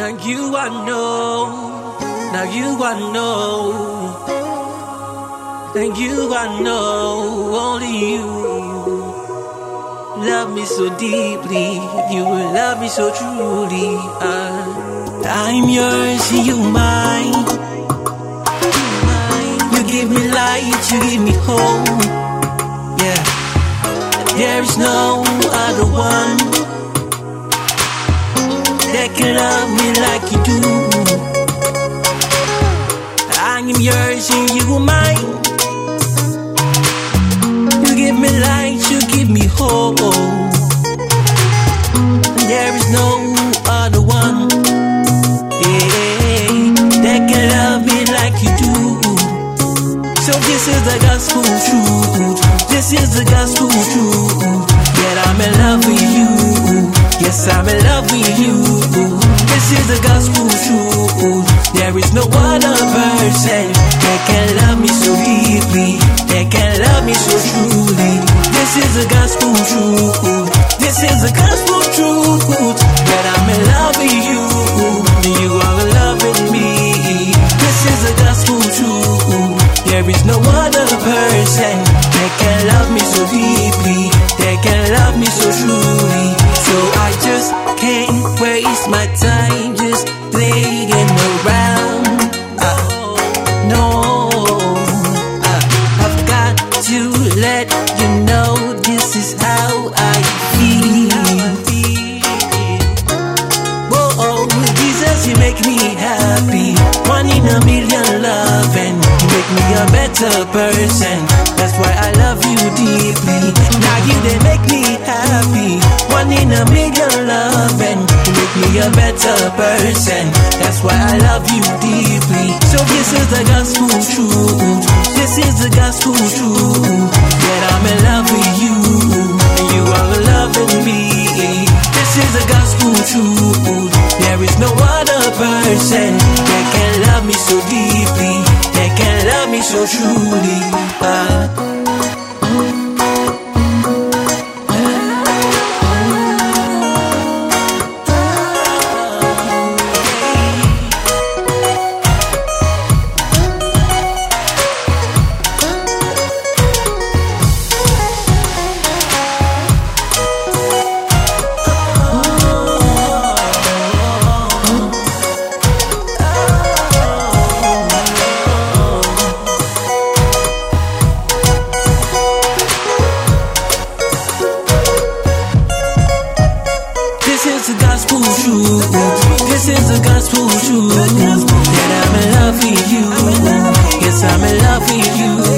Now you I know, now you I know, now you I know, only you love me so deeply, you love me so truly. Uh, I'm yours and you mine. You give me light, you give me hope. Yeah, there is no other one love me like you do. I am yours and you are mine. You give me light, you give me hope. There is no other one yeah, that can love me like you do. So this is the gospel truth. This is the gospel truth. That I'm in love with you. No other person that can love me so deeply. That can love me so truly. This is the gospel truth. This is the gospel truth. That I'm in love with you. You are with me. This is the gospel truth. There is no other person that can love me so deeply, that can love me so truly. So I just can't waste my time make me a better person. That's why I love you deeply. Now you they make me happy. One in a million love, and you make me a better person. That's why I love you deeply. So this is the gospel truth. This is the gospel truth. That I'm in love with you, and you are with me. This is the gospel truth. There is no other person that can love me so deeply, me so truly. This is the gospel truth. That I'm in love with you. Yes, I'm in love with you.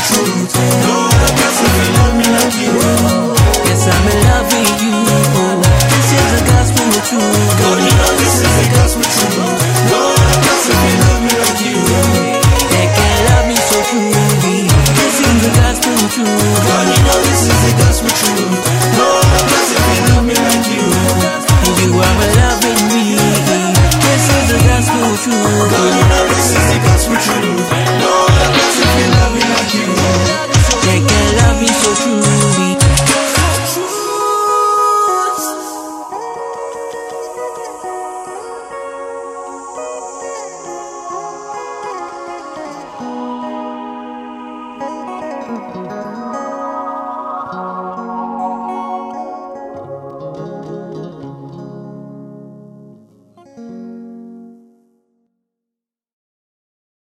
to.